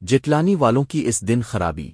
جٹلانی والوں کی اس دن خرابی۔